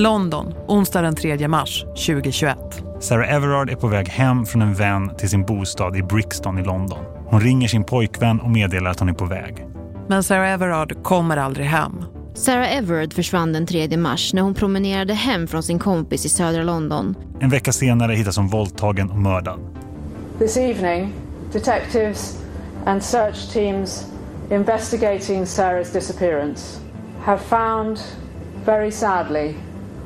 London, onsdag den 3 mars 2021. Sarah Everard är på väg hem från en vän till sin bostad i Brixton i London. Hon ringer sin pojkvän och meddelar att hon är på väg. Men Sarah Everard kommer aldrig hem. Sarah Everard försvann den 3 mars när hon promenerade hem från sin kompis i södra London. En vecka senare hittas hon våldtagen och mördad. This evening, detectives and search teams investigating Sarah's disappearance have found, very sadly,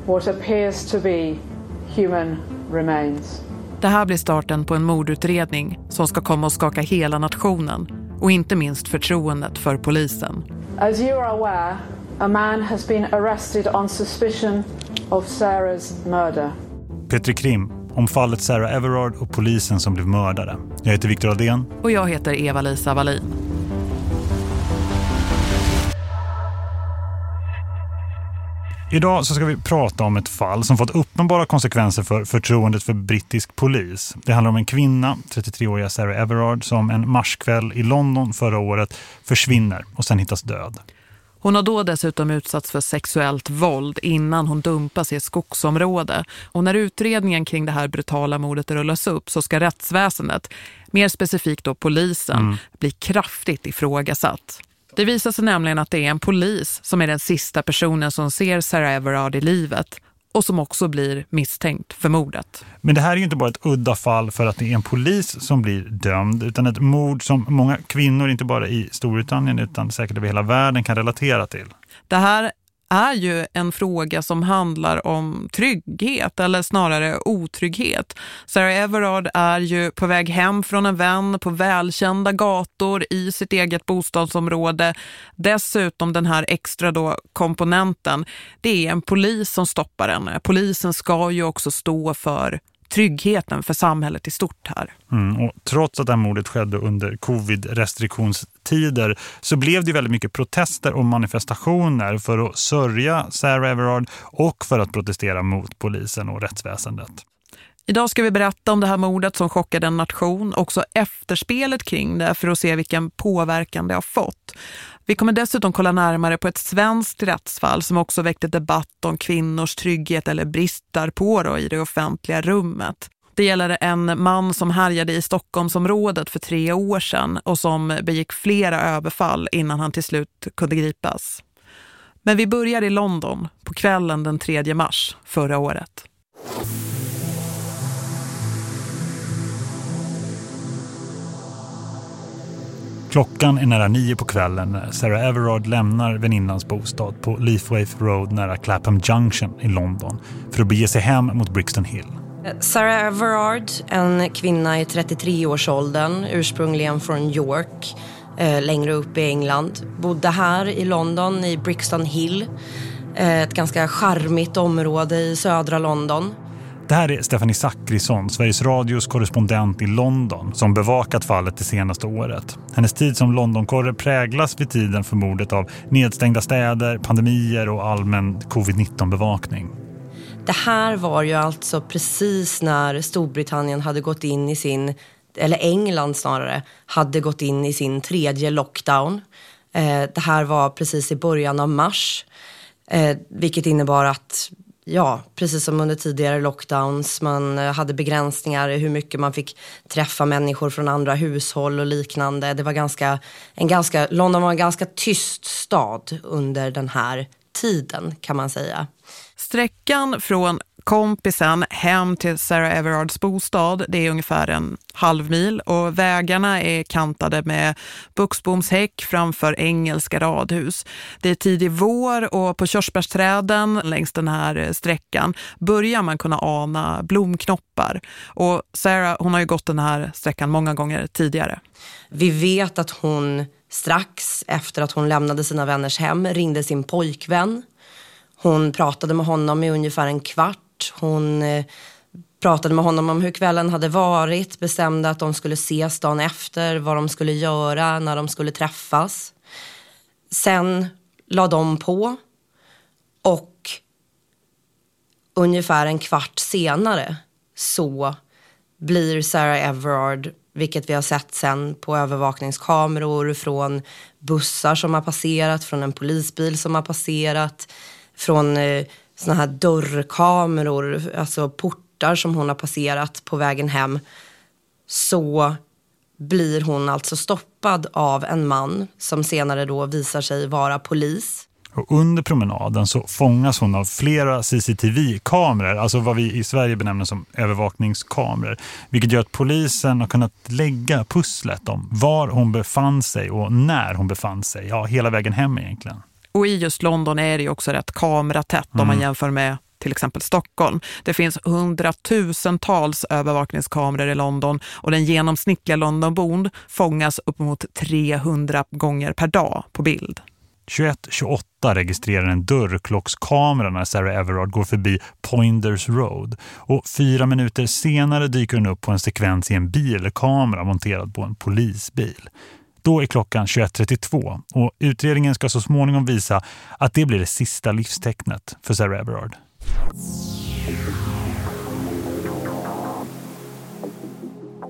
what appears to be human remains. Det här blir starten på en mordutredning som ska komma att skaka hela nationen och inte minst förtroendet för polisen. As you are aware, a man has been arrested on suspicion of Sarah's murder. Petri Krim om fallet Sarah Everard och polisen som blev mördare. Jag heter Viktor Aldén. Och jag heter Eva-Lisa Wallin. Idag så ska vi prata om ett fall som fått uppenbara konsekvenser för förtroendet för brittisk polis. Det handlar om en kvinna, 33-åriga Sarah Everard, som en marskväll i London förra året försvinner och sen hittas död. Hon har då dessutom utsatts för sexuellt våld innan hon dumpas i ett skogsområde. Och när utredningen kring det här brutala mordet rullas upp så ska rättsväsendet, mer specifikt då polisen, mm. bli kraftigt ifrågasatt. Det visar sig nämligen att det är en polis som är den sista personen som ser Sarah Everard i livet och som också blir misstänkt för mordet. Men det här är ju inte bara ett udda fall för att det är en polis som blir dömd utan ett mord som många kvinnor, inte bara i Storbritannien utan säkert över hela världen kan relatera till. Det här är ju en fråga som handlar om trygghet eller snarare otrygghet. Sarah Everard är ju på väg hem från en vän på välkända gator i sitt eget bostadsområde. Dessutom den här extra då komponenten, det är en polis som stoppar henne. Polisen ska ju också stå för tryggheten för samhället i stort här. Mm, och trots att det här mordet skedde under covid-restriktionstider så blev det väldigt mycket protester och manifestationer för att sörja Sarah Everard och för att protestera mot polisen och rättsväsendet. Idag ska vi berätta om det här mordet som chockade en nation, också efterspelet kring det för att se vilken påverkan det har fått. Vi kommer dessutom kolla närmare på ett svenskt rättsfall som också väckte debatt om kvinnors trygghet eller bristar på då i det offentliga rummet. Det gäller en man som härjade i Stockholmsområdet för tre år sedan och som begick flera överfall innan han till slut kunde gripas. Men vi börjar i London på kvällen den 3 mars förra året. Klockan är nära nio på kvällen när Sarah Everard lämnar väninnans bostad på Leafwaith Road nära Clapham Junction i London för att bege sig hem mot Brixton Hill. Sarah Everard, en kvinna i 33-årsåldern, ursprungligen från York, eh, längre upp i England, bodde här i London i Brixton Hill, eh, ett ganska charmigt område i södra London. Det här är Stephanie Zackrisson, Sveriges Radios korrespondent i London, som bevakat fallet det senaste året. Hennes tid som Londonkorre präglas vid tiden för mordet av nedstängda städer, pandemier och allmän covid-19-bevakning. Det här var ju alltså precis när Storbritannien hade gått in i sin, eller England snarare, hade gått in i sin tredje lockdown. Eh, det här var precis i början av mars, eh, vilket innebar att ja, precis som under tidigare lockdowns. Man eh, hade begränsningar i hur mycket man fick träffa människor från andra hushåll och liknande. Det var ganska, en ganska, London var en ganska tyst stad under den här tiden kan man säga. Sträckan från kompisen hem till Sarah Everards bostad. Det är ungefär en halv mil och vägarna är kantade med buxbomshäck framför engelska radhus. Det är tidig vår och på körsbärsträden längs den här sträckan börjar man kunna ana blomknoppar. Och Sarah hon har ju gått den här sträckan många gånger tidigare. Vi vet att hon strax efter att hon lämnade sina vänners hem ringde sin pojkvän. Hon pratade med honom i ungefär en kvart hon eh, pratade med honom om hur kvällen hade varit, bestämde att de skulle ses dagen efter, vad de skulle göra, när de skulle träffas. Sen la de på och ungefär en kvart senare så blir Sarah Everard, vilket vi har sett sen på övervakningskameror från bussar som har passerat, från en polisbil som har passerat, från eh, såna här dörrkameror, alltså portar som hon har passerat på vägen hem så blir hon alltså stoppad av en man som senare då visar sig vara polis. Och under promenaden så fångas hon av flera CCTV-kameror, alltså vad vi i Sverige benämner som övervakningskameror. Vilket gör att polisen har kunnat lägga pusslet om var hon befann sig och när hon befann sig. Ja, hela vägen hem egentligen. Och i just London är det ju också rätt kameratätt mm. om man mm. jämför med till exempel Stockholm. Det finns hundratusentals övervakningskameror i London och den genomsnittliga Londonbon fångas upp mot 300 gånger per dag på bild. 21.28 registrerar en dörrklockskamera när Sarah Everard går förbi Poinders Road. Och fyra minuter senare dyker hon upp på en sekvens i en bilkamera monterad på en polisbil. Då är klockan 21.32 och utredningen ska så småningom visa att det blir det sista livstecknet för Sarah Everard.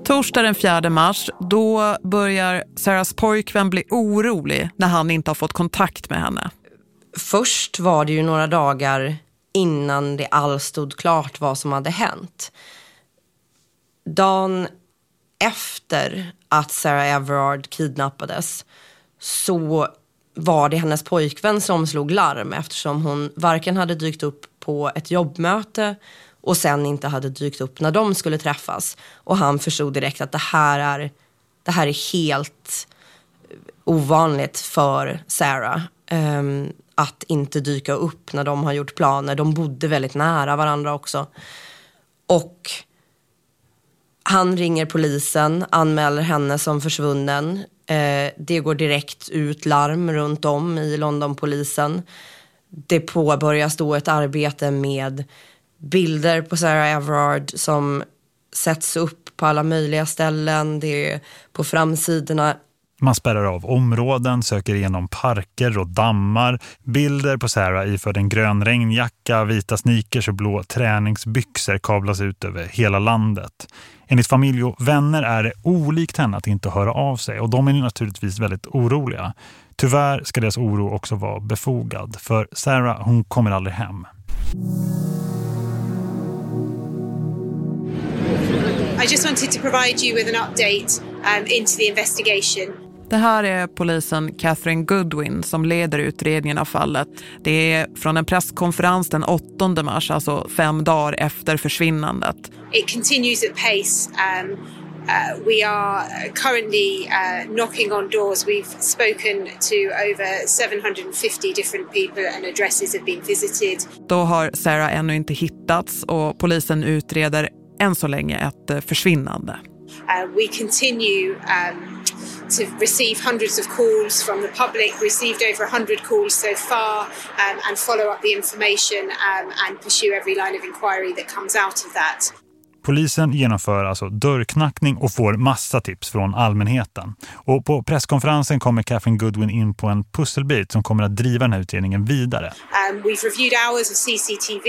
Torsdag den 4 mars, då börjar Sarahs pojkvän bli orolig när han inte har fått kontakt med henne. Först var det ju några dagar innan det alls stod klart vad som hade hänt. Dagen efter att Sarah Everard kidnappades så var det hennes pojkvän som slog larm eftersom hon varken hade dykt upp på ett jobbmöte och sen inte hade dykt upp när de skulle träffas. Och han förstod direkt att det här är, det här är helt ovanligt för Sarah. Um, att inte dyka upp när de har gjort planer. De bodde väldigt nära varandra också. Och han ringer polisen, anmäler henne som försvunnen. Eh, det går direkt ut larm runt om i Londonpolisen. Det påbörjas då ett arbete med bilder på Sarah Everard som sätts upp på alla möjliga ställen. Det är på framsidorna man spärrar av områden, söker igenom parker och dammar. Bilder på Sarah iförd en grön regnjacka, vita sneakers och blå träningsbyxor kablas ut över hela landet. Enligt familj och vänner är det olikt henne att inte höra av sig och de är naturligtvis väldigt oroliga. Tyvärr ska deras oro också vara befogad för Sarah hon kommer aldrig hem. I just wanted to provide you with an update um, into the investigation. Det här är polisen Catherine Goodwin som leder utredningen av fallet. Det är från en presskonferens den 8 mars, alltså fem dagar efter försvinnandet. It continues at pace. Um, uh, we are currently uh, knocking on doors. We've spoken to over 750 different people and addresses have been visited. Då har Sarah ännu inte hittats och polisen utreder än så länge ett eh, försvinnande. Uh, we continue um, to receive hundreds of calls from the public, received over 100 calls so far, um, and follow up the information um, and pursue every line of inquiry that comes out of that. Polisen genomför alltså dörrknackning och får massa tips från allmänheten. Och på presskonferensen kommer Catherine Goodwin in på en pusselbit som kommer att driva den här utredningen vidare. Um, we've reviewed hours of CCTV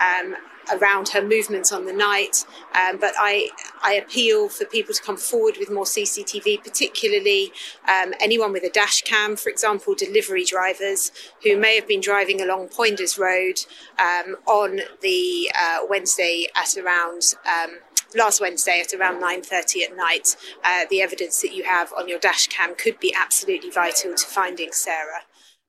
um, around her movements on the night. Um, but I, I appeal for people to come forward with more CCTV, particularly um, anyone with a dash cam, for example, delivery drivers who may have been driving along Poinders Road um, on the uh, Wednesday at around. Um, last Wednesday at around 9.30 at night, uh, the evidence that you have on your dash cam could be absolutely vital to finding Sarah.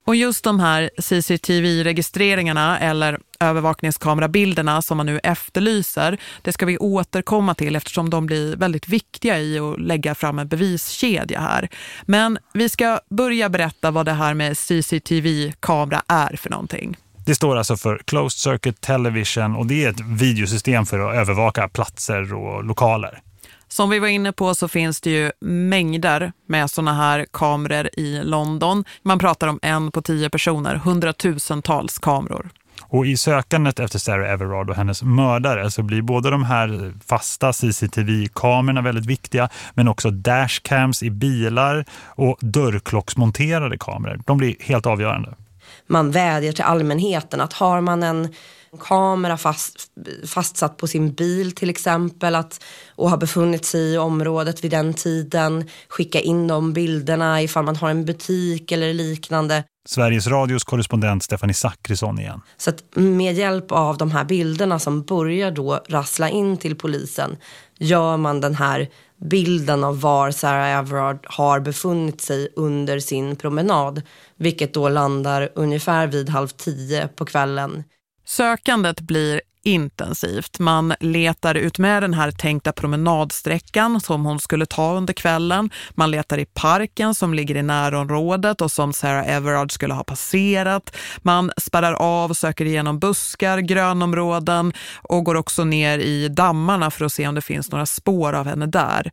Och just de här CCTV-registreringarna eller övervakningskamerabilderna som man nu efterlyser, det ska vi återkomma till eftersom de blir väldigt viktiga i att lägga fram en beviskedja här. Men vi ska börja berätta vad det här med CCTV-kamera är för någonting. Det står alltså för Closed Circuit Television och det är ett videosystem för att övervaka platser och lokaler. Som vi var inne på så finns det ju mängder med såna här kameror i London. Man pratar om en på tio personer, hundratusentals kameror. Och i sökandet efter Sarah Everard och hennes mördare så blir både de här fasta CCTV-kamerorna väldigt viktiga men också dashcams i bilar och dörrklocksmonterade kameror. De blir helt avgörande. Man vädjar till allmänheten att har man en kamera fast, fastsatt på sin bil till exempel att, och har befunnit sig i området vid den tiden. Skicka in de bilderna ifall man har en butik eller liknande. Sveriges radios korrespondent Stefanie Zackrisson igen. Så med hjälp av de här bilderna som börjar då rassla in till polisen gör man den här bilden av var Sarah Everard har befunnit sig under sin promenad. Vilket då landar ungefär vid halv tio på kvällen. Sökandet blir intensivt. Man letar ut med den här tänkta promenadsträckan som hon skulle ta under kvällen. Man letar i parken som ligger i närområdet och som Sarah Everard skulle ha passerat. Man spärrar av söker igenom buskar, grönområden och går också ner i dammarna för att se om det finns några spår av henne där.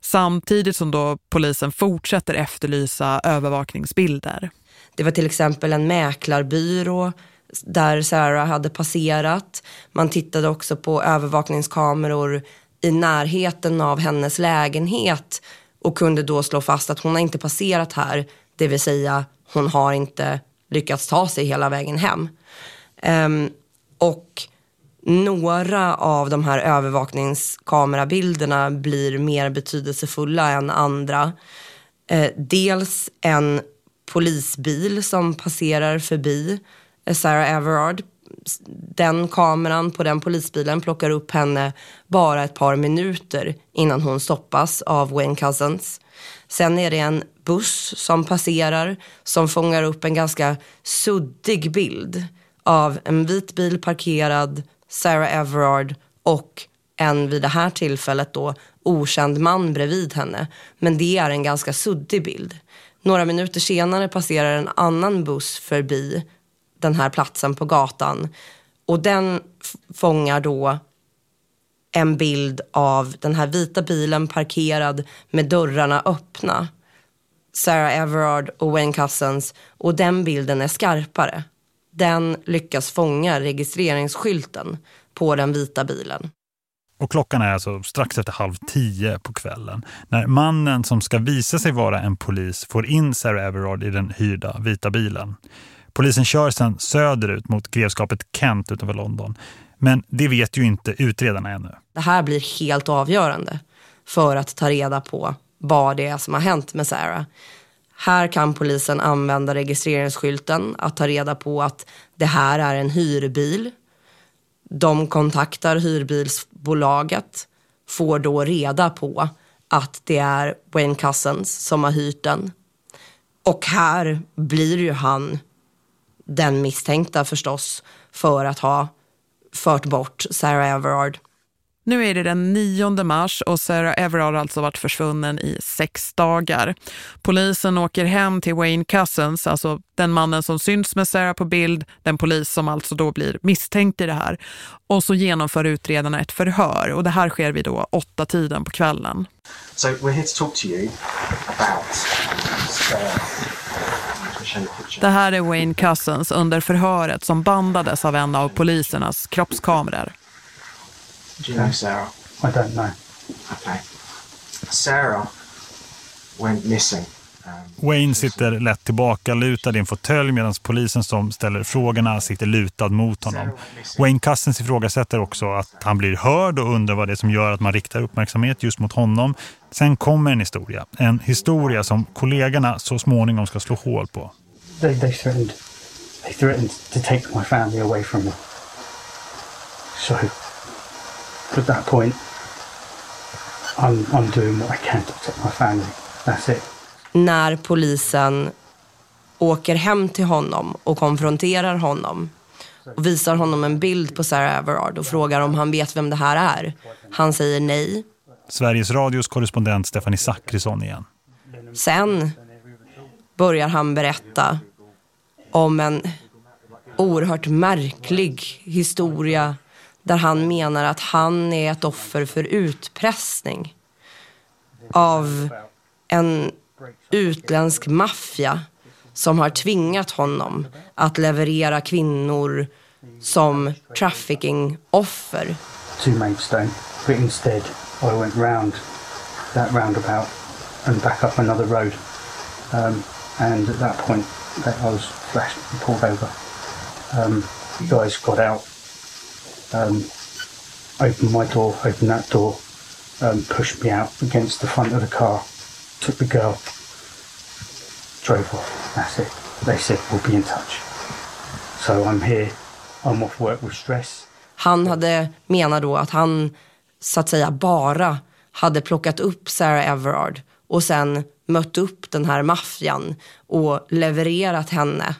Samtidigt som då polisen fortsätter efterlysa övervakningsbilder. Det var till exempel en mäklarbyrå där Sarah hade passerat. Man tittade också på övervakningskameror i närheten av hennes lägenhet och kunde då slå fast att hon har inte passerat här. Det vill säga hon har inte lyckats ta sig hela vägen hem. Um, och några av de här övervakningskamerabilderna blir mer betydelsefulla än andra. Uh, dels en polisbil som passerar förbi Eh, Sarah Everard. Den kameran på den polisbilen plockar upp henne bara ett par minuter innan hon stoppas av Wayne Cousins. Sen är det en buss som passerar som fångar upp en ganska suddig bild av en vit bil parkerad, Sarah Everard och en vid det här tillfället då okänd man bredvid henne. Men det är en ganska suddig bild. Några minuter senare passerar en annan buss förbi den här platsen på gatan. Och den fångar då en bild av den här vita bilen parkerad med dörrarna öppna. Sarah Everard och Wayne Cousins och den bilden är skarpare. Den lyckas fånga registreringsskylten på den vita bilen. Och klockan är alltså strax efter halv tio på kvällen när mannen som ska visa sig vara en polis får in Sarah Everard i den hyrda vita bilen. Polisen kör sedan söderut mot grevskapet Kent utanför London. Men det vet ju inte utredarna ännu. Det här blir helt avgörande för att ta reda på vad det är som har hänt med Sarah. Här kan polisen använda registreringsskylten att ta reda på att det här är en hyrbil. De kontaktar hyrbilsbolaget, får då reda på att det är Wayne Cousins som har hyrt den. Och här blir ju han den misstänkta förstås för att ha fört bort Sarah Everard. Nu är det den 9 mars och Sarah Everard har alltså varit försvunnen i sex dagar. Polisen åker hem till Wayne Cousins, alltså den mannen som syns med Sarah på bild, den polis som alltså då blir misstänkt i det här. Och så genomför utredarna ett förhör och det här sker vid då åtta tiden på kvällen. So we're here to talk to you about Sarah. Det här är Wayne Cousins under förhöret som bandades av en av polisernas kroppskameror. Do you know Sarah? I don't know. Okay. Sarah went missing. Wayne sitter lätt tillbaka lutad i en fåtölj medan polisen som ställer frågorna sitter lutad mot honom. Wayne Cousins ifrågasätter också att han blir hörd och undrar vad det är som gör att man riktar uppmärksamhet just mot honom. Sen kommer en historia. En historia som kollegorna så småningom ska slå hål på. They, they, threatened, they threatened to take my family away from me. So at that point I'm, I'm doing what I can to protect my family. That's it. När polisen åker hem till honom och konfronterar honom och visar honom en bild på Sarah Everard och frågar om han vet vem det här är. Han säger nej. Sveriges radios korrespondent Stefanie Zackrisson igen. Sen börjar han berätta om en oerhört märklig historia där han menar att han är ett offer för utpressning av en utländsk maffia som har tvingat honom att leverera kvinnor som trafficking-offer. To Maidstone, but instead I went round that roundabout and back up another road. Um, and at that point I was flashed and pulled over. Um, the guys got out um, opened my door, opened that door, um, pushed me out against the front of the car, took the girl, drove off. That's it. They said we'll be in touch. So I'm here. I'm off work with stress. Han hade, menar då att han så att säga bara hade plockat upp Sarah Everard och sen mött upp den här maffian och levererat henne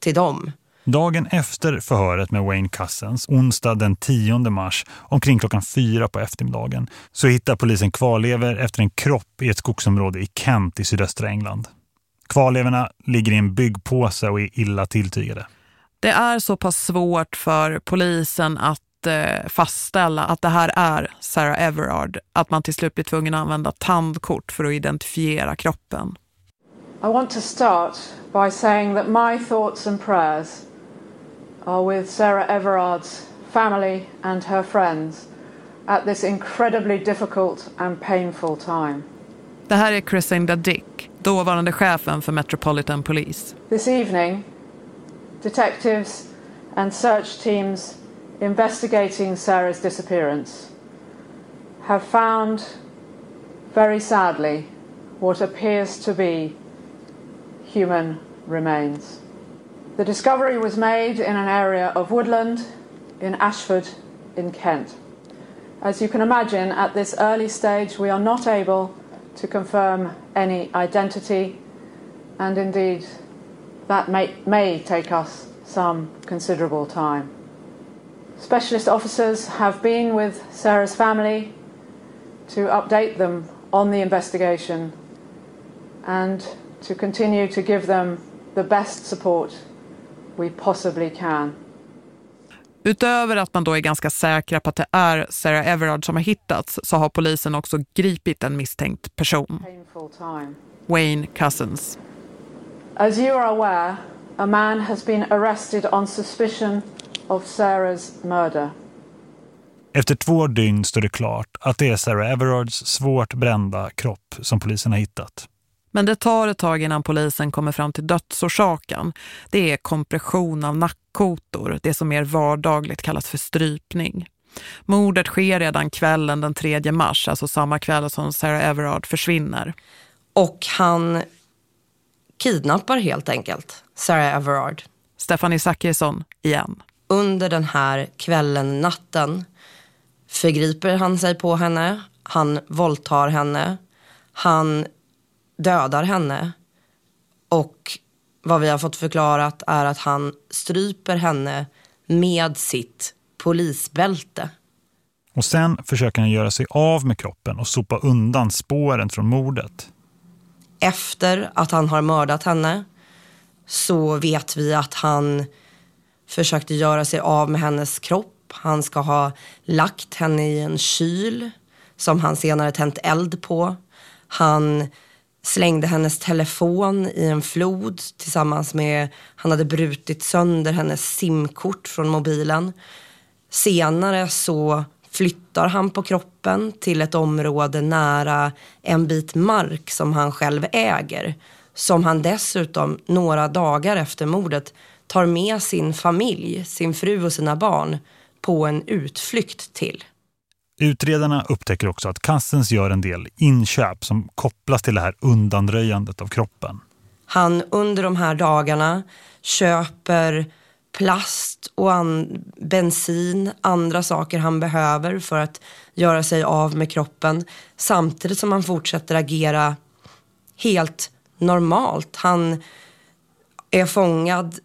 till dem. Dagen efter förhöret med Wayne Cousins, onsdag den 10 mars, omkring klockan fyra på eftermiddagen, så hittar polisen kvarlever efter en kropp i ett skogsområde i Kent i sydöstra England. Kvarleverna ligger i en byggpåse och är illa tilltygade. Det är så pass svårt för polisen att eh, fastställa att det här är Sarah Everard att man till slut blir tvungen att använda tandkort för att identifiera kroppen. I want to start by saying that my thoughts and prayers are with Sarah Everard's family and her friends at this incredibly difficult and painful time. Det här är Crescenda Dick, dåvarande chefen för Metropolitan Police. This evening, detectives and search teams investigating Sarah's disappearance have found, very sadly, what appears to be human remains. The discovery was made in an area of woodland in Ashford in Kent. As you can imagine, at this early stage, we are not able to confirm any identity, and indeed, that may, may take us some considerable time. Specialist officers have been with Sarah's family to update them on the investigation and to continue to give them the best support we possibly can. Utöver att man då är ganska säkra på att det är Sarah Everard som har hittats så har polisen också gripit en misstänkt person. Wayne Cousins. As you are aware, a man has been arrested on suspicion of Sarah's murder. Efter två dygn står det klart att det är Sarah Everards svårt brända kropp som polisen har hittat. Men det tar ett tag innan polisen kommer fram till dödsorsaken. Det är kompression av nackkotor, det som mer vardagligt kallas för strypning. Mordet sker redan kvällen den 3 mars, alltså samma kväll som Sarah Everard försvinner. Och han kidnappar helt enkelt Sarah Everard. Stephanie Zachrisson igen. Under den här kvällen, natten, förgriper han sig på henne. Han våldtar henne. Han dödar henne. Och vad vi har fått förklarat är att han stryper henne med sitt polisbälte. Och sen försöker han göra sig av med kroppen och sopa undan spåren från mordet. Efter att han har mördat henne så vet vi att han försökte göra sig av med hennes kropp. Han ska ha lagt henne i en kyl som han senare tänt eld på. Han slängde hennes telefon i en flod tillsammans med, han hade brutit sönder hennes simkort från mobilen. Senare så flyttar han på kroppen till ett område nära en bit mark som han själv äger. Som han dessutom några dagar efter mordet tar med sin familj, sin fru och sina barn på en utflykt till. Utredarna upptäcker också att Kassens gör en del inköp som kopplas till det här undanröjandet av kroppen. Han under de här dagarna köper plast och an bensin, andra saker han behöver för att göra sig av med kroppen. Samtidigt som han fortsätter agera helt normalt. Han är fångad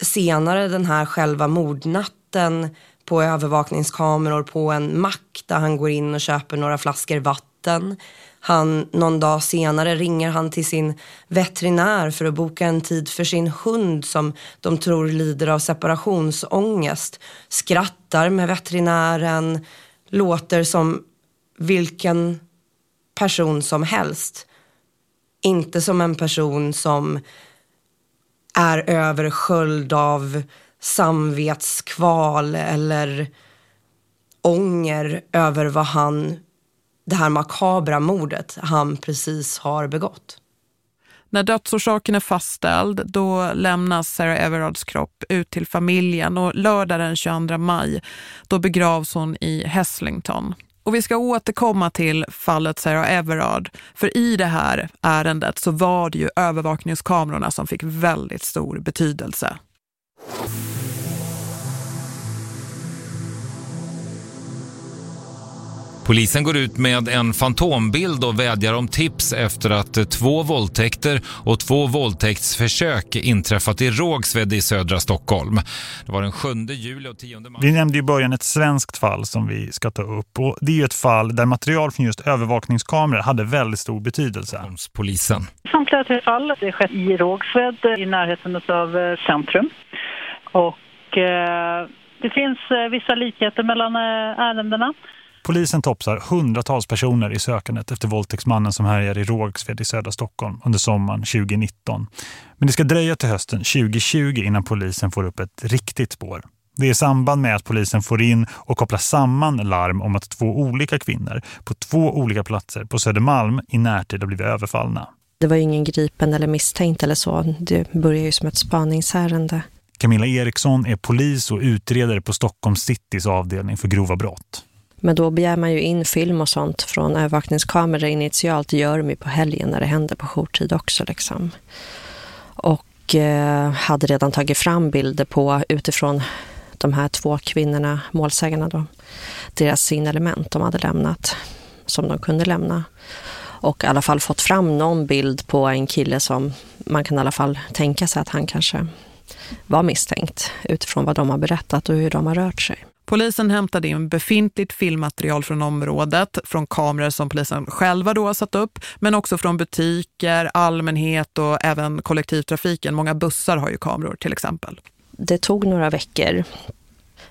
senare den här själva mordnatten på övervakningskameror på en mack där han går in och köper några flaskor vatten. Han, någon dag senare ringer han till sin veterinär för att boka en tid för sin hund som de tror lider av separationsångest. Skrattar med veterinären, låter som vilken person som helst. Inte som en person som är översköljd av samvetskval eller ånger över vad han, det här makabra mordet han precis har begått. När dödsorsaken är fastställd då lämnas Sarah Everards kropp ut till familjen och lördag den 22 maj då begravs hon i Heslington. Och vi ska återkomma till fallet Sarah Everard. För i det här ärendet så var det ju övervakningskamerorna som fick väldigt stor betydelse. Polisen går ut med en fantombild och vädjar om tips efter att två våldtäkter och två våldtäktsförsök inträffat i Rågsved i södra Stockholm. Det var den 7 juli och 10 maj. Vi nämnde i början ett svenskt fall som vi ska ta upp och det är ett fall där material från just övervakningskameror hade väldigt stor betydelse. Polisen. Samtliga tre fall, det skett i Rågsved i närheten av eh, centrum och eh, det finns eh, vissa likheter mellan eh, ärendena. Polisen topsar hundratals personer i sökandet efter våldtäktsmannen som härjar i Rågsved i södra Stockholm under sommaren 2019. Men det ska dröja till hösten 2020 innan polisen får upp ett riktigt spår. Det är i samband med att polisen får in och kopplar samman larm om att två olika kvinnor på två olika platser på Södermalm i närtid har blivit överfallna. Det var ju ingen gripen eller misstänkt eller så. Det börjar ju som ett spaningsärende. Camilla Eriksson är polis och utredare på Stockholm Citys avdelning för grova brott. Men då begär man ju in film och sånt från övervakningskameror initialt. Det gör de ju på helgen när det händer på jourtid också. Liksom. Och eh, hade redan tagit fram bilder på utifrån de här två kvinnorna, målsägarna då. Deras signalement de hade lämnat, som de kunde lämna. Och i alla fall fått fram någon bild på en kille som man kan i alla fall tänka sig att han kanske var misstänkt utifrån vad de har berättat och hur de har rört sig. Polisen hämtade in befintligt filmmaterial från området, från kameror som polisen själva då har satt upp, men också från butiker, allmänhet och även kollektivtrafiken. Många bussar har ju kameror till exempel. Det tog några veckor.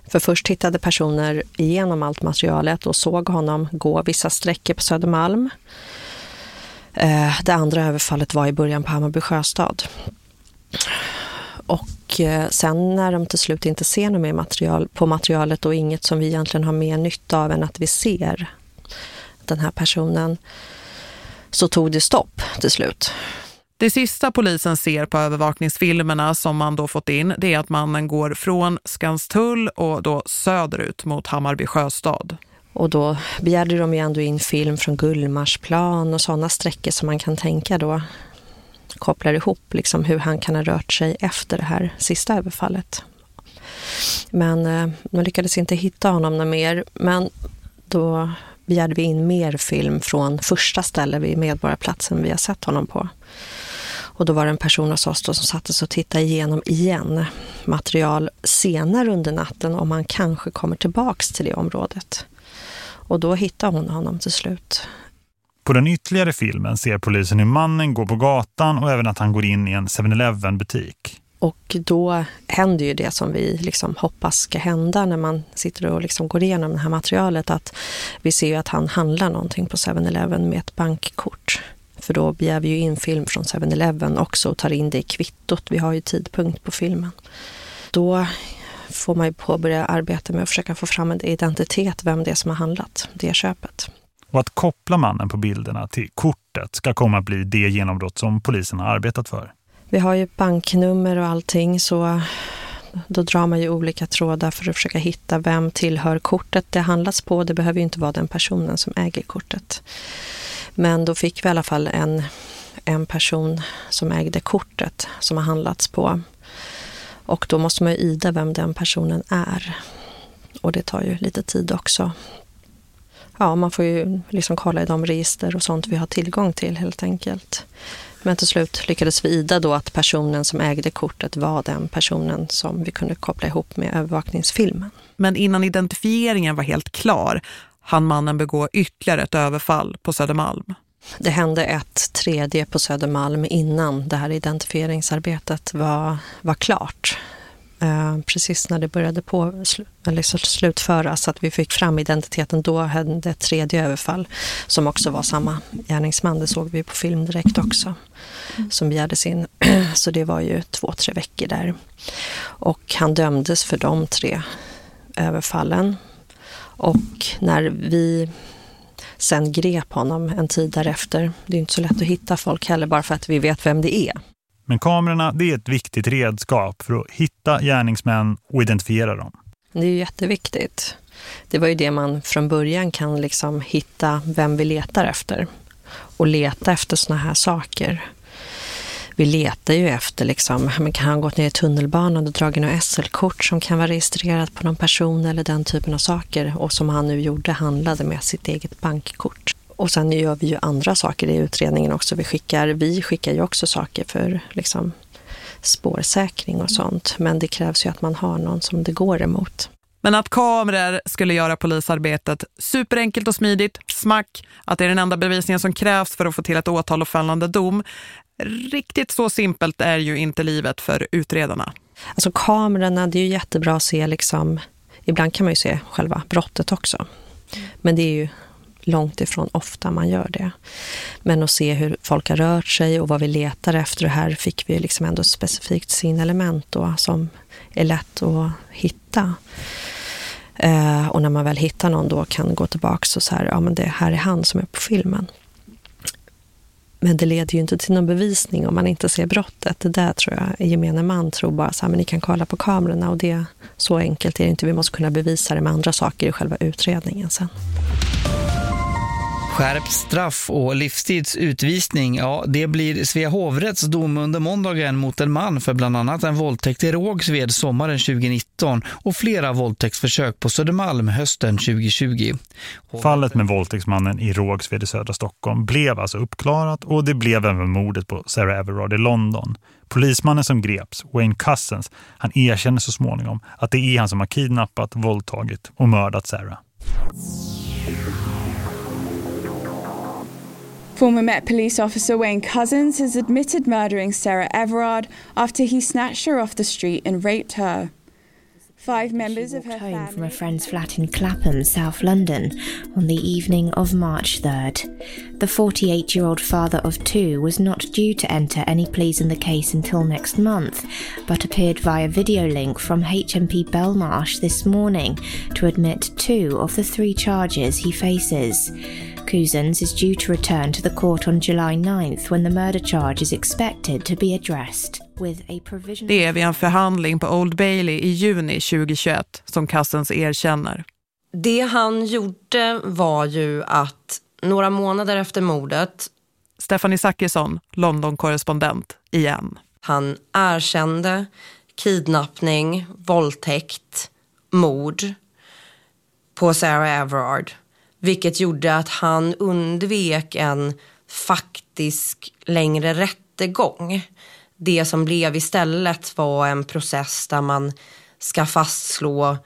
För först tittade personer igenom allt materialet och såg honom gå vissa sträckor på Södermalm. Eh, det andra överfallet var i början på Hammarby sjöstad. Och eh, sen när de till slut inte ser något mer material på materialet och inget som vi egentligen har mer nytta av än att vi ser den här personen så tog det stopp till slut. Det sista polisen ser på övervakningsfilmerna som man då fått in det är att mannen går från Skanstull och då söderut mot Hammarby sjöstad. Och då begärde de ju ändå in film från Gullmarsplan och sådana sträckor som man kan tänka då kopplar ihop liksom hur han kan ha rört sig efter det här sista överfallet. Men eh, man lyckades inte hitta honom något mer. Men då begärde vi in mer film från första stället vid Medborgarplatsen vi har sett honom på. Och då var det en person hos oss som satte sig och tittade igenom igen material senare under natten om han kanske kommer tillbaks till det området. Och då hittade hon honom till slut. På den ytterligare filmen ser polisen hur mannen går på gatan och även att han går in i en 7-Eleven butik. Och då händer ju det som vi liksom hoppas ska hända när man sitter och liksom går igenom det här materialet. Att vi ser ju att han handlar någonting på 7-Eleven med ett bankkort. För då begär vi ju in film från 7-Eleven också och tar in det i kvittot. Vi har ju tidpunkt på filmen. Då får man ju påbörja arbeta med att försöka få fram en identitet, vem det är som har handlat det köpet. Och att koppla mannen på bilderna till kortet ska komma att bli det genombrott som polisen har arbetat för. Vi har ju banknummer och allting så då drar man ju olika trådar för att försöka hitta vem tillhör kortet det handlas på. Det behöver ju inte vara den personen som äger kortet. Men då fick vi i alla fall en, en person som ägde kortet som har handlats på. Och då måste man ju ida vem den personen är. Och det tar ju lite tid också ja, man får ju liksom kolla i de register och sånt vi har tillgång till helt enkelt. Men till slut lyckades vi ida då att personen som ägde kortet var den personen som vi kunde koppla ihop med övervakningsfilmen. Men innan identifieringen var helt klar hann mannen begå ytterligare ett överfall på Södermalm. Det hände ett tredje på Södermalm innan det här identifieringsarbetet var, var klart. Eh, precis när det började på, liksom slutföras, att vi fick fram identiteten, då hände ett tredje överfall som också var samma gärningsman. Det såg vi på film direkt också, mm. som begärdes in. Så det var ju två, tre veckor där. Och han dömdes för de tre överfallen. Och när vi sen grep honom en tid därefter. Det är inte så lätt att hitta folk heller bara för att vi vet vem det är. Men kamerorna det är ett viktigt redskap för att hitta gärningsmän och identifiera dem. Det är jätteviktigt. Det var ju det man från början kan liksom hitta vem vi letar efter. Och leta efter såna här saker. Vi letar ju efter, liksom, men kan han gått ner i tunnelbanan och dragit något SL-kort som kan vara registrerat på någon person eller den typen av saker. Och som han nu gjorde, handlade med sitt eget bankkort. Och sen gör vi ju andra saker i utredningen också. Vi skickar, vi skickar ju också saker för liksom, spårsäkring och sånt. Men det krävs ju att man har någon som det går emot. Men att kameror skulle göra polisarbetet superenkelt och smidigt, smack, att det är den enda bevisningen som krävs för att få till ett åtal och fällande dom. Riktigt så simpelt är ju inte livet för utredarna. Alltså kamerorna, det är ju jättebra att se liksom, ibland kan man ju se själva brottet också. Men det är ju långt ifrån ofta man gör det. Men att se hur folk har rört sig och vad vi letar efter. Här fick vi liksom ändå specifikt sin element då, som är lätt att hitta. Eh, och när man väl hittar någon då kan gå tillbaka och så här, ja men det här är han som är på filmen. Men det leder ju inte till någon bevisning om man inte ser brottet. Det där tror jag gemene man tror bara så här, men ni kan kolla på kamerorna och det så enkelt är det inte. Vi måste kunna bevisa det med andra saker i själva utredningen sen. Skärpt straff och livstidsutvisning, ja det blir Svea hovrätts dom under måndagen mot en man för bland annat en våldtäkt i Rågsved sommaren 2019 och flera våldtäktsförsök på Södermalm hösten 2020. Fallet med våldtäktsmannen i Rågsved i södra Stockholm blev alltså uppklarat och det blev även mordet på Sarah Everard i London. Polismannen som greps, Wayne Cousins, han erkänner så småningom att det är han som har kidnappat, våldtagit och mördat Sarah. Former Met Police officer Wayne Cousins has admitted murdering Sarah Everard after he snatched her off the street and raped her. Five members she of her home family from a friend's flat in Clapham, South London, on the evening of March 3rd. The 48 year old father of two was not due to enter any pleas in the case until next month, but appeared via video link from HMP Belmarsh this morning to admit two of the three charges he faces. Cousins is due to return to the court on July 9th when the murder charge is expected to be addressed. Det är vid en förhandling på Old Bailey i juni 2021 som Cousins erkänner. Det han gjorde var ju att några månader efter mordet... Stephanie Zachrisson, London-korrespondent, igen. Han erkände kidnappning, våldtäkt, mord på Sarah Everard. Vilket gjorde att han undvek en faktisk längre rättegång. Det som blev istället var en process där man ska fastslå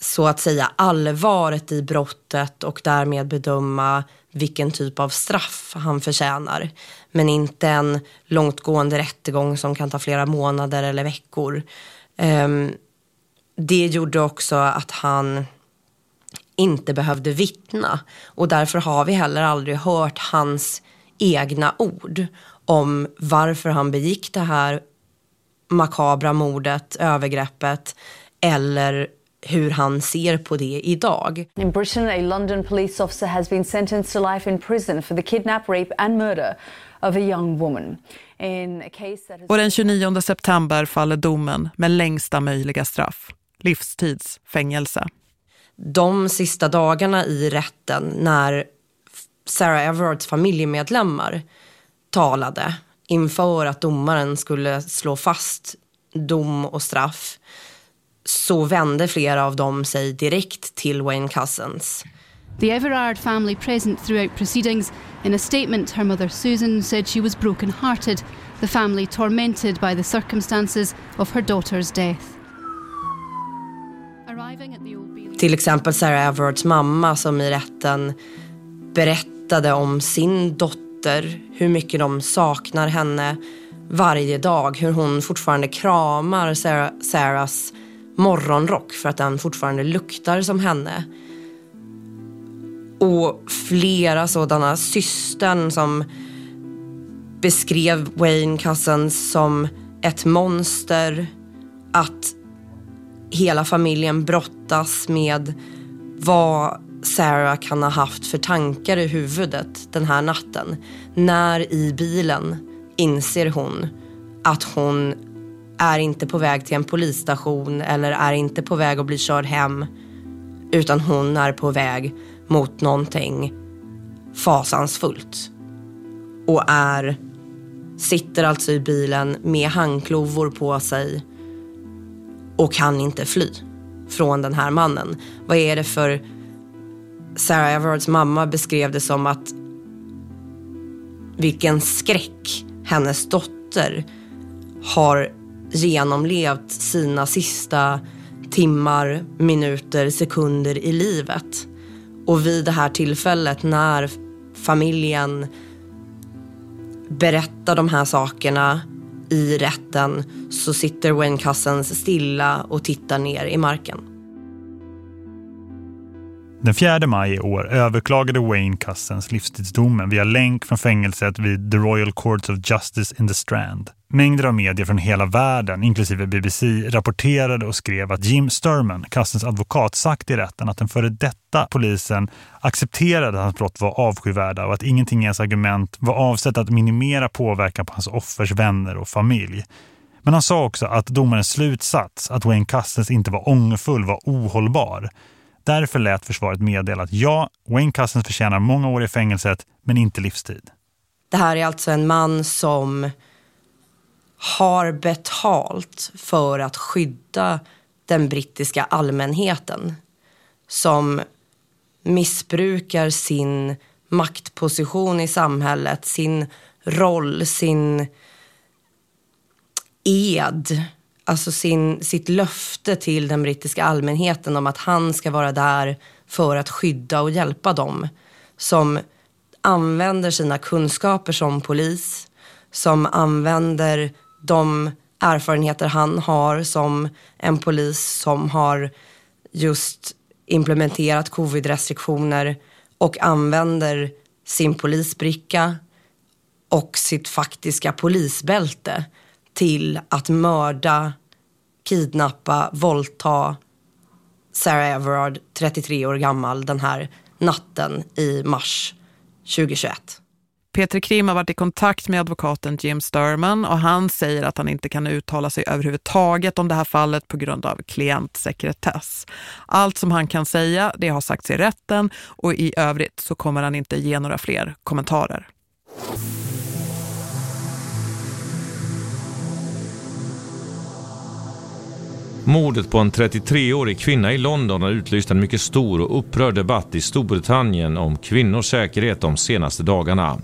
så att säga allvaret i brottet och därmed bedöma vilken typ av straff han förtjänar. Men inte en långtgående rättegång som kan ta flera månader eller veckor. Ehm, det gjorde också att han inte behövde vittna och därför har vi heller aldrig hört hans egna ord om varför han begick det här makabra mordet, övergreppet eller hur han ser på det idag. In Britain, a London police officer has been sentenced to life in prison for the kidnap, rape and murder of a young woman. Och den 29 september faller domen med längsta möjliga straff. Livstidsfängelse. De sista dagarna i rätten när Sarah Everards familjemedlemmar talade inför att domaren skulle slå fast dom och straff så vände flera av dem sig direkt till Wayne Cousins. The Everard family present throughout proceedings. In a statement, her mother Susan said she was broken-hearted, the family tormented by the circumstances of her daughter's death. Till exempel Sarah Everards mamma som i rätten berättade om sin dotter, hur mycket de saknar henne varje dag, hur hon fortfarande kramar Sarah, Sarahs morgonrock för att den fortfarande luktar som henne. Och flera sådana systern som beskrev Wayne Cousins som ett monster. Att hela familjen brottas med vad Sarah kan ha haft för tankar i huvudet den här natten. När i bilen inser hon att hon är inte på väg till en polisstation eller är inte på väg att bli körd hem. Utan hon är på väg mot någonting fasansfullt. Och är, sitter alltså i bilen med handklovor på sig och kan inte fly från den här mannen. Vad är det för... Sarah Everards mamma beskrev det som att vilken skräck hennes dotter har genomlevt sina sista timmar, minuter, sekunder i livet. Och vid det här tillfället när familjen berättar de här sakerna i rätten så sitter Wayne Cousins stilla och tittar ner i marken. Den 4 maj i år överklagade Wayne Cousins livstidsdomen via länk från fängelset vid The Royal Courts of Justice in the Strand. Mängder av medier från hela världen, inklusive BBC, rapporterade och skrev att Jim Sturman, Cousins advokat, sagt i rätten att den före detta polisen accepterade att hans brott var avskyvärda och att ingenting i hans argument var avsett att minimera påverkan på hans offers vänner och familj. Men han sa också att domarens slutsats att Wayne Cousins inte var ångerfull var ohållbar. Därför lät försvaret meddela att ja, Wayne Cousins förtjänar många år i fängelset men inte livstid. Det här är alltså en man som har betalt för att skydda den brittiska allmänheten som missbrukar sin maktposition i samhället, sin roll, sin ed, alltså sin, sitt löfte till den brittiska allmänheten om att han ska vara där för att skydda och hjälpa dem som använder sina kunskaper som polis, som använder de erfarenheter han har som en polis som har just implementerat covid-restriktioner och använder sin polisbricka och sitt faktiska polisbälte till att mörda, kidnappa, våldta Sarah Everard, 33 år gammal, den här natten i mars 2021. Peter Krim har varit i kontakt med advokaten Jim Sturman och han säger att han inte kan uttala sig överhuvudtaget om det här fallet på grund av klientsekretess. Allt som han kan säga, det har sagts i rätten och i övrigt så kommer han inte ge några fler kommentarer. Mordet på en 33-årig kvinna i London har utlyst en mycket stor och upprörd debatt i Storbritannien om kvinnors säkerhet de senaste dagarna.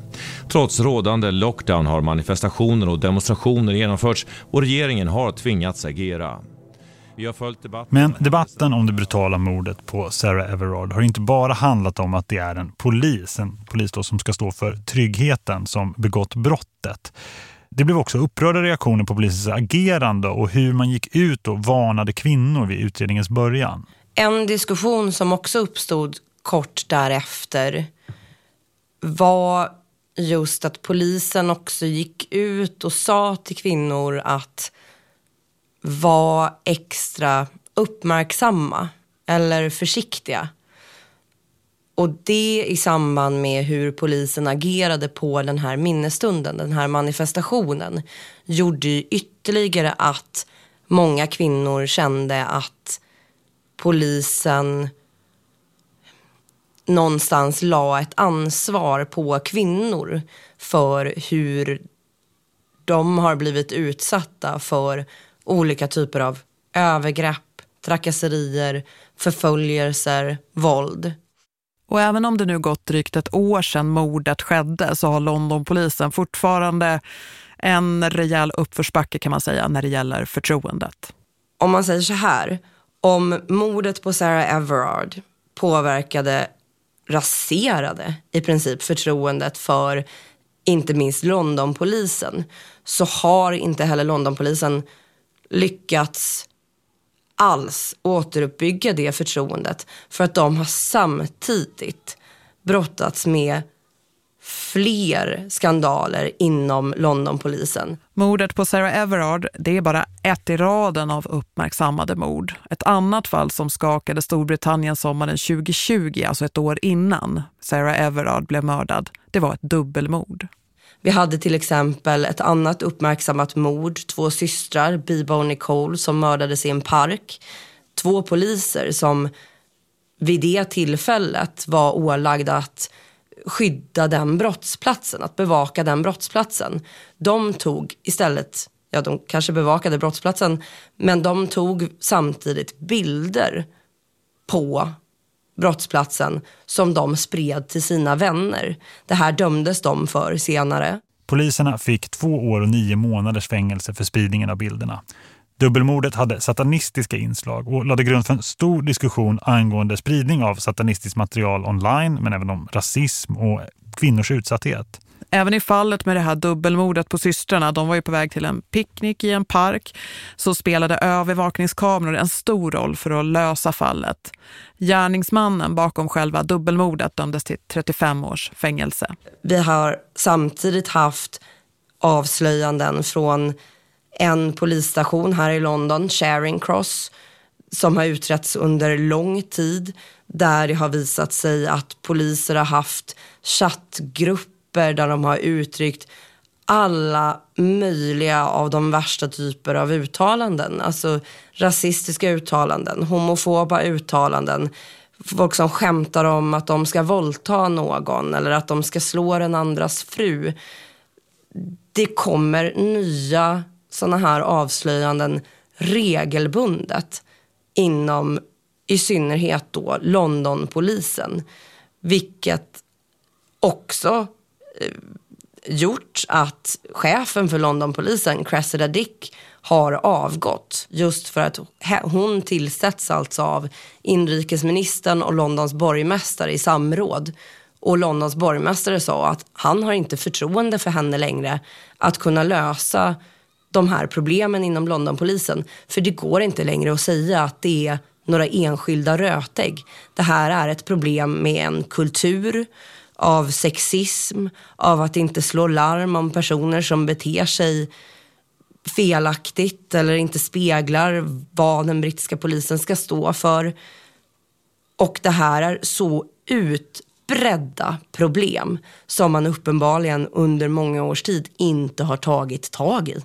Trots rådande lockdown har manifestationer och demonstrationer genomförts och regeringen har tvingats agera. Debatten. Men debatten om det brutala mordet på Sarah Everard har inte bara handlat om att det är en polis, en polis som ska stå för tryggheten som begått brottet. Det blev också upprörda reaktioner på polisens agerande och hur man gick ut och varnade kvinnor vid utredningens början. En diskussion som också uppstod kort därefter var just att polisen också gick ut och sa till kvinnor att vara extra uppmärksamma eller försiktiga. Och det i samband med hur polisen agerade på den här minnesstunden, den här manifestationen, gjorde ju ytterligare att många kvinnor kände att polisen någonstans la ett ansvar på kvinnor för hur de har blivit utsatta för olika typer av övergrepp, trakasserier, förföljelser, våld. Och även om det nu gått drygt ett år sedan mordet skedde så har Londonpolisen fortfarande en rejäl uppförsbacke kan man säga när det gäller förtroendet. Om man säger så här, om mordet på Sarah Everard påverkade, raserade i princip förtroendet för inte minst Londonpolisen så har inte heller Londonpolisen lyckats alls återuppbygga det förtroendet för att de har samtidigt brottats med fler skandaler inom Londonpolisen. Mordet på Sarah Everard, det är bara ett i raden av uppmärksammade mord. Ett annat fall som skakade Storbritannien sommaren 2020, alltså ett år innan Sarah Everard blev mördad, det var ett dubbelmord. Vi hade till exempel ett annat uppmärksammat mord, två systrar, Biba och Nicole, som mördades i en park. Två poliser som vid det tillfället var ålagda att skydda den brottsplatsen, att bevaka den brottsplatsen. De tog istället, ja de kanske bevakade brottsplatsen, men de tog samtidigt bilder på brottsplatsen som de spred till sina vänner. Det här dömdes de för senare. Poliserna fick två år och nio månaders fängelse för spridningen av bilderna. Dubbelmordet hade satanistiska inslag och lade grund för en stor diskussion angående spridning av satanistiskt material online men även om rasism och kvinnors utsatthet. Även i fallet med det här dubbelmordet på systrarna, de var ju på väg till en picknick i en park, så spelade övervakningskameror en stor roll för att lösa fallet. Gärningsmannen bakom själva dubbelmordet dömdes till 35 års fängelse. Vi har samtidigt haft avslöjanden från en polisstation här i London, Charing Cross, som har utretts under lång tid där det har visat sig att poliser har haft chattgrupper där de har uttryckt alla möjliga av de värsta typer av uttalanden. Alltså rasistiska uttalanden, homofoba uttalanden, folk som skämtar om att de ska våldta någon eller att de ska slå den andras fru. Det kommer nya sådana här avslöjanden regelbundet inom i synnerhet då Londonpolisen. Vilket också gjort att chefen för Londonpolisen, Cressida Dick, har avgått. Just för att hon tillsätts alltså av inrikesministern och Londons borgmästare i samråd. Och Londons borgmästare sa att han har inte förtroende för henne längre att kunna lösa de här problemen inom Londonpolisen. För det går inte längre att säga att det är några enskilda rötägg. Det här är ett problem med en kultur av sexism, av att inte slå larm om personer som beter sig felaktigt eller inte speglar vad den brittiska polisen ska stå för. Och det här är så utbredda problem som man uppenbarligen under många års tid inte har tagit tag i.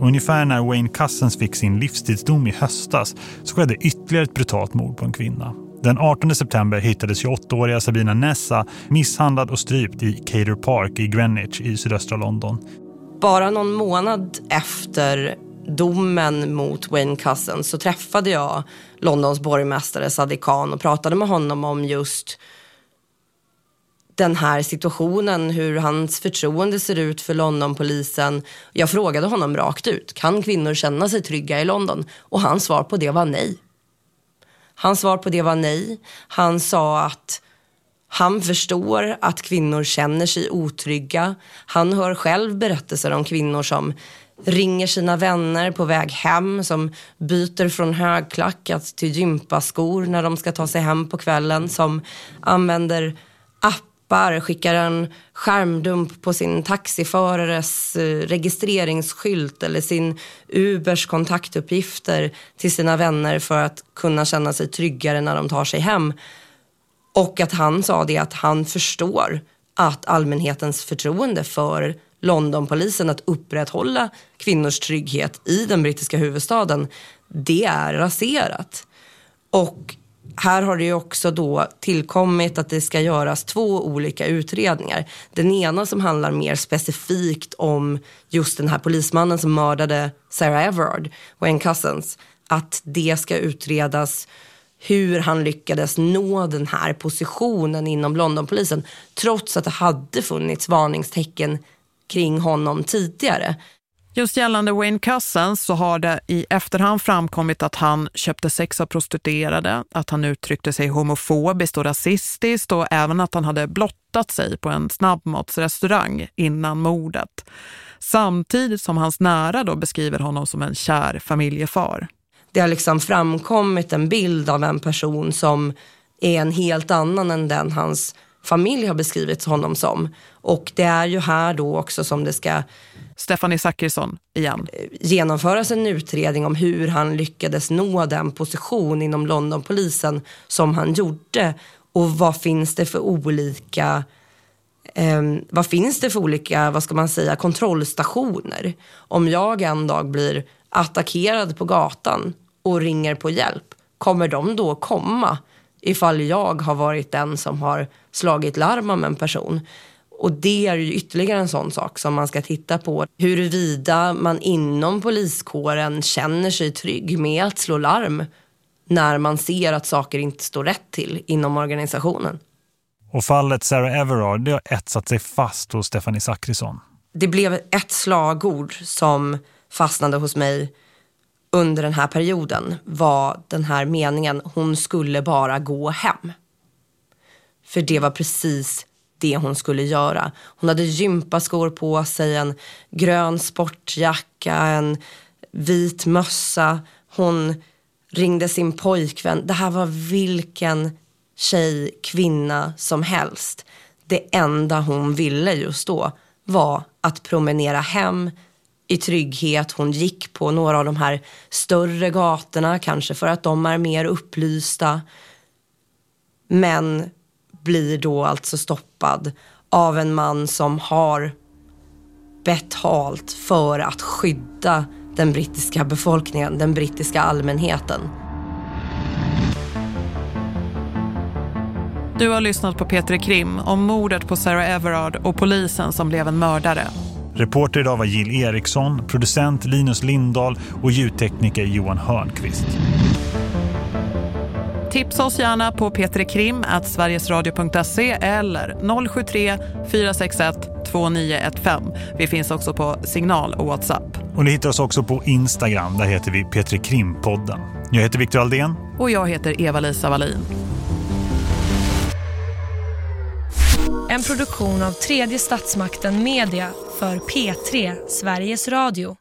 Ungefär när Wayne Cousins fick sin livstidsdom i höstas så skedde ytterligare ett brutalt mord på en kvinna. Den 18 september hittades 28-åriga Sabina Nessa misshandlad och strypt i Cater Park i Greenwich i sydöstra London. Bara någon månad efter domen mot Wayne Cousins så träffade jag Londons borgmästare Sadiq Khan och pratade med honom om just den här situationen, hur hans förtroende ser ut för Londonpolisen. Jag frågade honom rakt ut, kan kvinnor känna sig trygga i London? Och hans svar på det var nej. Hans svar på det var nej. Han sa att han förstår att kvinnor känner sig otrygga. Han hör själv berättelser om kvinnor som ringer sina vänner på väg hem, som byter från högklackat till gympaskor när de ska ta sig hem på kvällen, som använder app appar, skickar en skärmdump på sin taxiförares eh, registreringsskylt eller sin Ubers kontaktuppgifter till sina vänner för att kunna känna sig tryggare när de tar sig hem. Och att han sa det att han förstår att allmänhetens förtroende för Londonpolisen att upprätthålla kvinnors trygghet i den brittiska huvudstaden, det är raserat. Och här har det ju också då tillkommit att det ska göras två olika utredningar. Den ena som handlar mer specifikt om just den här polismannen som mördade Sarah Everard, Wayne Cousins. Att det ska utredas hur han lyckades nå den här positionen inom Londonpolisen trots att det hade funnits varningstecken kring honom tidigare. Just gällande Wayne Cousins så har det i efterhand framkommit att han köpte sex av prostituerade, att han uttryckte sig homofobiskt och rasistiskt och även att han hade blottat sig på en snabbmatsrestaurang innan mordet. Samtidigt som hans nära då beskriver honom som en kär familjefar. Det har liksom framkommit en bild av en person som är en helt annan än den hans familj har beskrivit honom som. Och det är ju här då också som det ska Stefanie Zachrisson igen. genomföras en utredning om hur han lyckades nå den position inom Londonpolisen som han gjorde. Och vad finns det för olika eh, vad finns det för olika, vad ska man säga, kontrollstationer? Om jag en dag blir attackerad på gatan och ringer på hjälp, kommer de då komma ifall jag har varit den som har slagit larm om en person? Och det är ju ytterligare en sån sak som man ska titta på. Huruvida man inom poliskåren känner sig trygg med att slå larm när man ser att saker inte står rätt till inom organisationen. Och fallet Sarah Everard det har etsat sig fast hos Stephanie Zackrisson. Det blev ett slagord som fastnade hos mig under den här perioden var den här meningen, hon skulle bara gå hem. För det var precis det hon skulle göra. Hon hade gympaskor på sig, en grön sportjacka, en vit mössa. Hon ringde sin pojkvän. Det här var vilken tjej, kvinna som helst. Det enda hon ville just då var att promenera hem i trygghet. Hon gick på några av de här större gatorna, kanske för att de är mer upplysta. Men blir då alltså stoppad av en man som har betalt för att skydda den brittiska befolkningen, den brittiska allmänheten. Du har lyssnat på Peter Krim om mordet på Sarah Everard och polisen som blev en mördare. Reporter idag var Jill Eriksson, producent Linus Lindahl och ljudtekniker Johan Hörnqvist. Tipsa oss gärna på petrekrim.sverigesradio.se eller 073 461 2915. Vi finns också på Signal och WhatsApp. Och ni hittar oss också på Instagram, där heter vi Petri Krimpodden. Jag heter Viktor Aldén. Och jag heter Eva-Lisa Wallin. En produktion av tredje statsmakten Media för P3 Sveriges Radio.